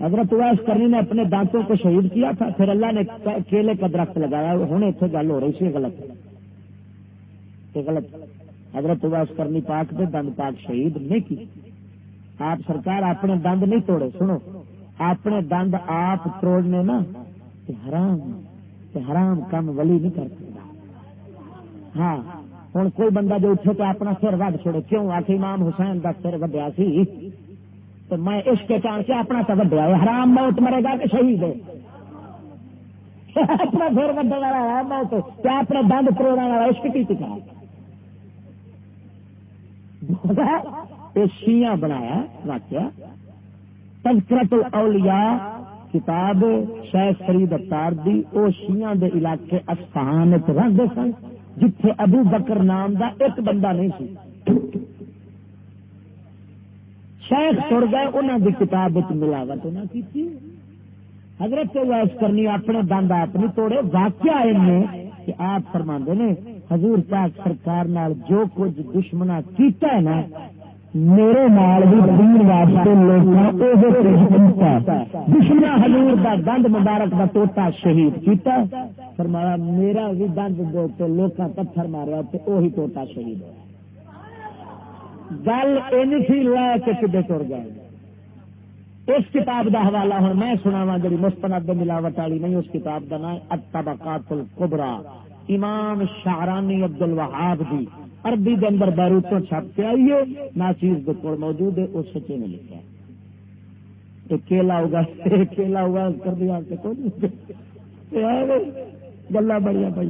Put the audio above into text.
حضرت ویس کرنی نے اپنے دانتوں کو شہید کیا تھا، پھر اللہ نے کیلے کا درخت لگایا ہوں اتنے گل ہو رہی سی غلط غلط حضرت ویس کرنی پاک دے، دند پاک شہید نہیں کی۔ آپ سرکار اپنے دند نہیں توڑے، سنو۔ اپنے دند آپ توڑنے نا حرام حرام کام ولی نہیں کر سکتا ہاں ہوں کوئی بندہ جو اٹھے تو اپنا سر وڈ چھوڑے، کیوں؟ آ امام حسین کا سر وڈیا سی۔ تو میں اس کے چان سے اپنا تو وڈیا حرام موت مرے گا کہ شہید ہے؟ اپنا سر وڈے والا حرام موت کیا اپنے دند توڑنے والا عشق کی چکا شیاں بنایا واقعہ۔ تذکرت الاولیاء، کتاب شیخ فرید اتار دی او شیاں دے علاقے اسفہان رکھتے سن، جتھے ابو بکر نام دا ایک بندہ نہیں سی۔ شیخ تر گئے انہوں کی کتاب ملاوٹ کی حضرت ویس کرنی اپنے دند آپ نہیں توڑے، واقعہ کہ آپ فرما نے، حضور پاک سرکار نال جو کچھ دشمنا کیتا ہے نا، میرے نال بھی دین واسطے دشمنا حضور دا دند مبارک دا توتا شہید کیتا فرمایا، میرا بھی دند دو تو لوگ پتھر مارا تو وہی توتا شہید ہوا گل این سی لے کے کدے تر گئے۔ اس کتاب دا حوالہ ہوں، میں سنا وا جی مستند ملاوٹ والی نہیں، اس کتاب دا نام اتبقات القبرا امام شاہرانی عبد الوہاب دی عربی کے اندر بیروتوں چھپ کے آئیے نہ چیز کو موجود ہے، اس سچے نے لکھا کیلا ہوگا کیلا ہوا کر دیا گلا بڑی پہ